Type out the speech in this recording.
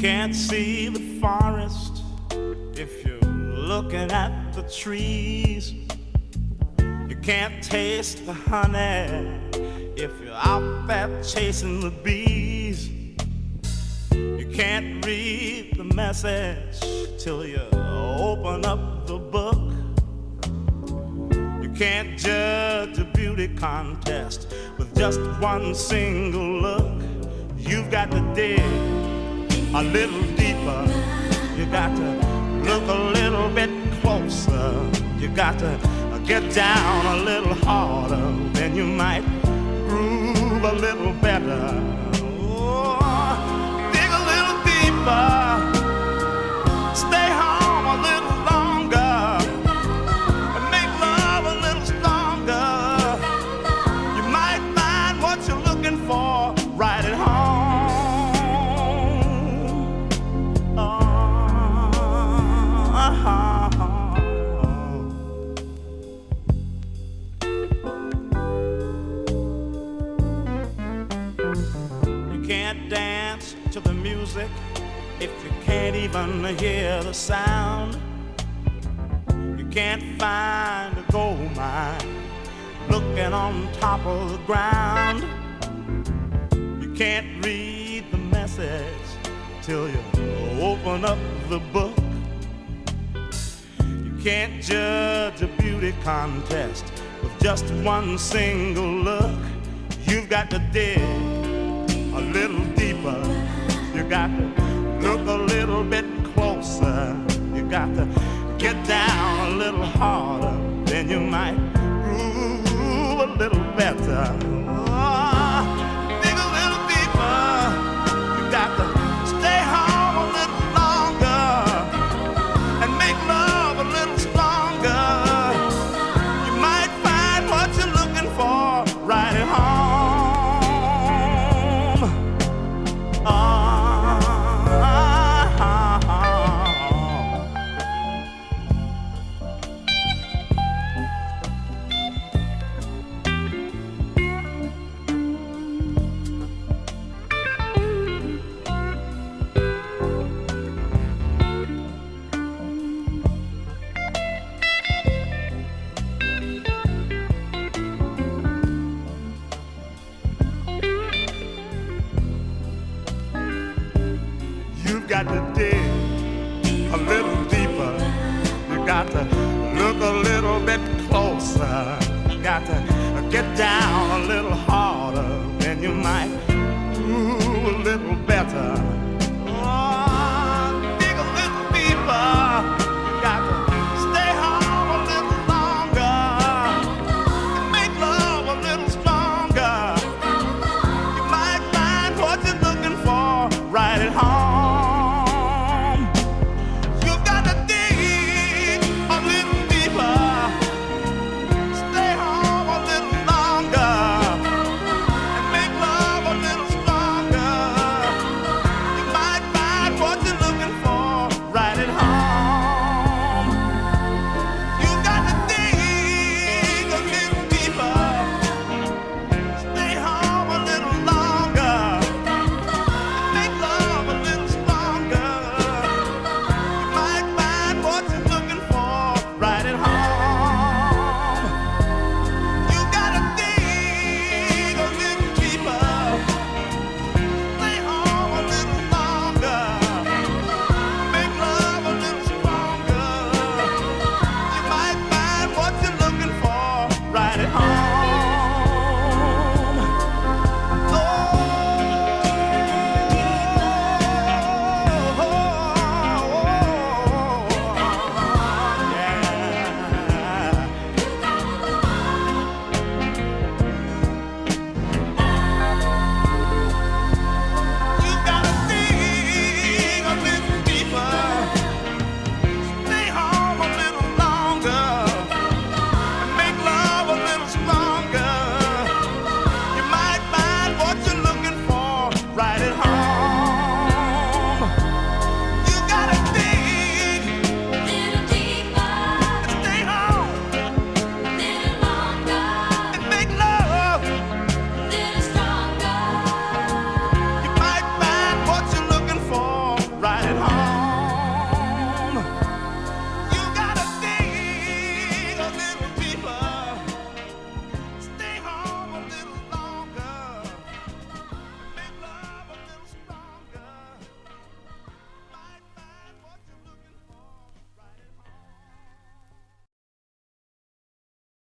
can't see the forest if you're looking at the trees. You can't taste the honey if you're out there chasing the bees. You can't read the message till you open up the book. You can't judge a beauty contest with just one single look. You've got to dig a little deeper. You got to look a little bit closer. You got to get down a little harder. Then you might groove a little better. Oh, dig a little deeper. Music if you can't even hear the sound. You can't find a gold mine looking on top of the ground. You can't read the message till you open up the book. You can't judge a beauty contest with just one single look. You've got to dig a little deeper. You got to look a little bit closer. You got to get down a little harder. Then you might groove a little better. got to dig a little deeper. You got to look a little bit closer. You got to get down a little harder and you might. Do a little better.